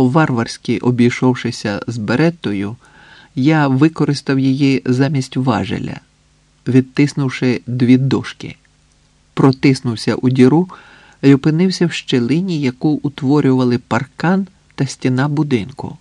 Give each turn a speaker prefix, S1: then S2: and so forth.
S1: по-варварськи обійшовшися з береттою, я використав її замість важеля, відтиснувши дві дошки, протиснувся у діру і опинився в щелині, яку утворювали паркан та стіна будинку.